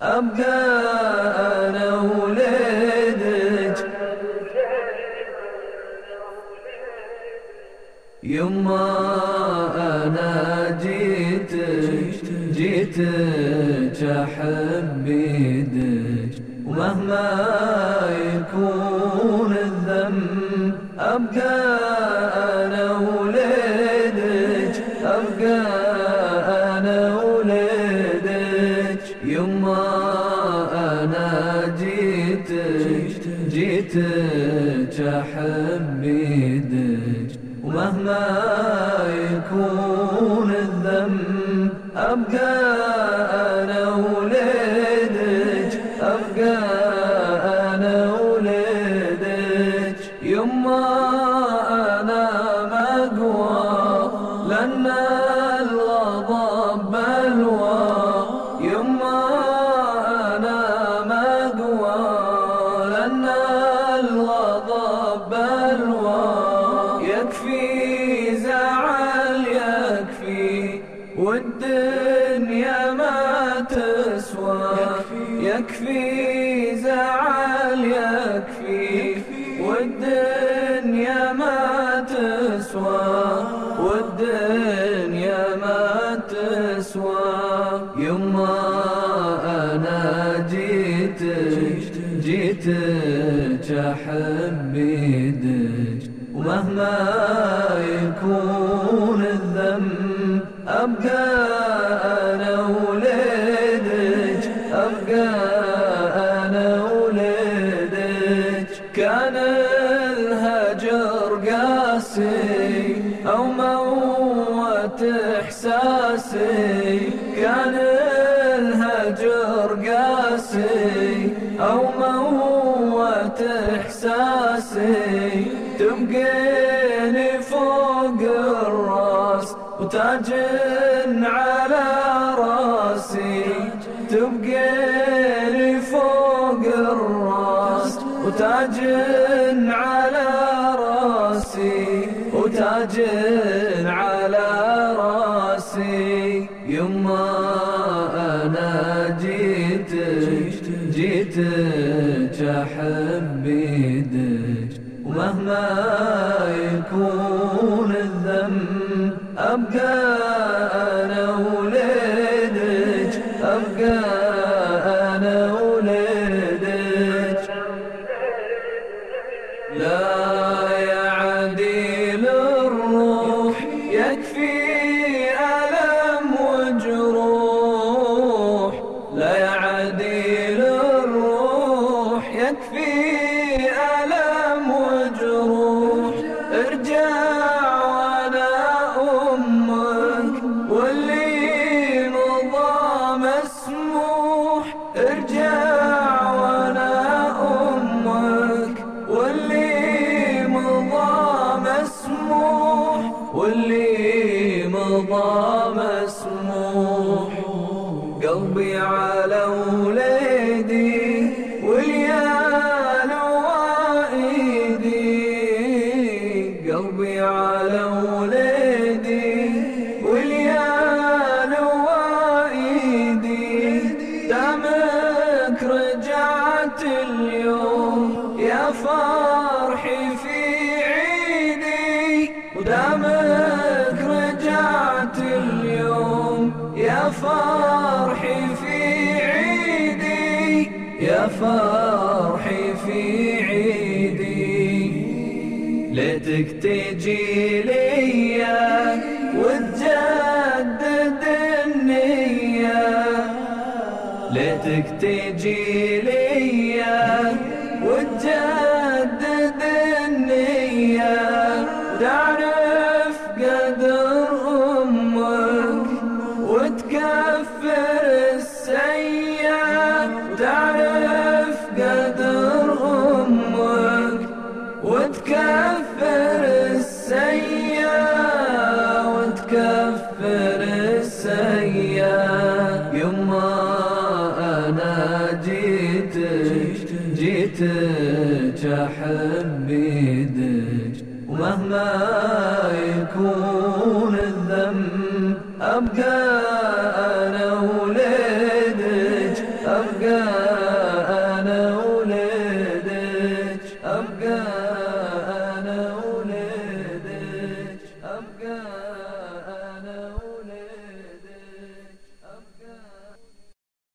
أبقى أنا ولدك. يما أنا جيتك جيتك أحب يدك ومهما يكون الذنب أبقى يما أنا جيتك أحب يدك ومهما يكون الذنب أبقى يكفي زعل يكفي والدنيا ما تسوى. يكفي. زعل يكفي والدنيا ما تسوى. والدنيا ما تسوى. يما ومهما يكون الذنب. أبقى أنا ولدك أبقى أنا ولدك. كان الهجر قاسي أو موت إحساسي كان تبقيني فوق الراس وتاج على راسي. تبقيني فوق الراس وتاج على راسي. وتاج على راسي. يما أنا جيتك جيتك أحب يدك ومهما الذنب وأنا أمك واللي مضى مسموح واللي مضى مسموح. قلبي على وليدي واليال وايدي قلبي على وليدي دامك رجعت اليوم يا فرحي في عيدي ودامك رجعت اليوم يا فرحي في عيدي يا فرحي في عيدي. ليتك تجي ليا وتجدد ليتك تجي ليا وتجدد النية. تعرف قدر أمك وتكفر السيئة تعرف قدر أمك وتكفر بيتك أحب يدك ومهما يكون الذنب أبقى أنا ولدك أبقى أنا ولدك أبقى